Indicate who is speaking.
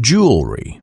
Speaker 1: jewelry.